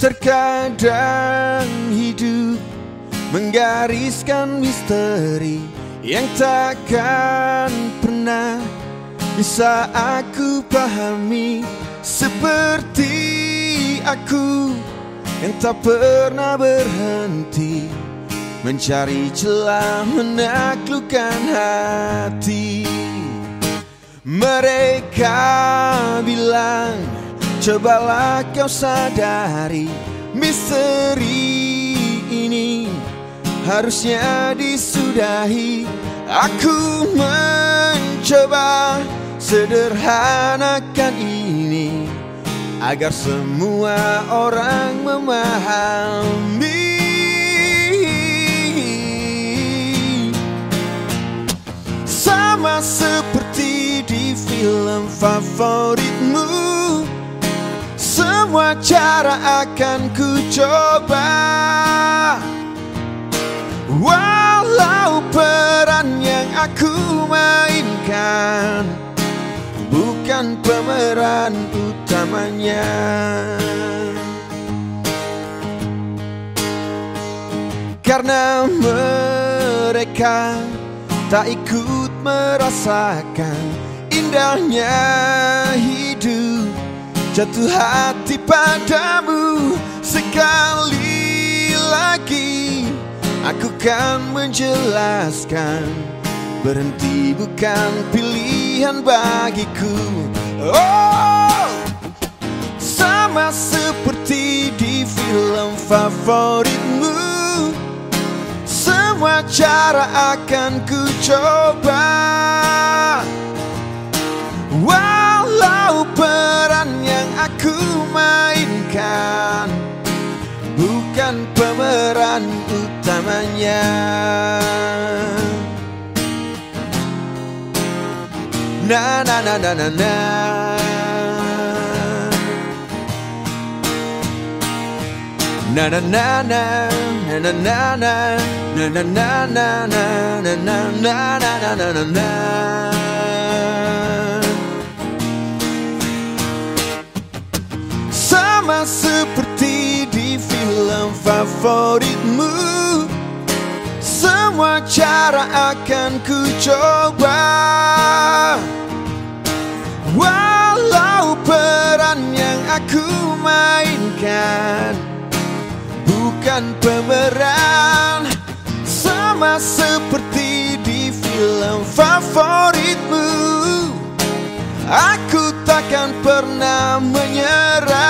Terkadang hidup menggariskan misteri yang takkan pernah bisa aku pahami seperti aku yang tak pernah berhenti mencari celah menaklukkan hati. Mereka bilang Cobalah kau sadari Misteri ini Harusnya disudahi. Aku mencoba Sederhanakan ini Agar semua orang memahami. Sama seperti di film favoritmu semua cara akan ku coba Walau peran yang aku mainkan Bukan pemeran utamanya. Karena mereka tak ikut merasakan indahnya hidup Jatuh hati padamu sekali lagi. Aku kan menjelaskan Berhenti bukan pilihan bagiku. Oh Sama seperti di film favoritmu. Semua cara akan ku coba utamanya Na na na na na na Na na na na na na na na na na na na na na na na na na na na Sama seperti di film favoritmu Semua cara akan ku coba Walau peran yang aku mainkan Bukan pemeran Sama seperti di film favoritmu Aku takkan pernah menyerah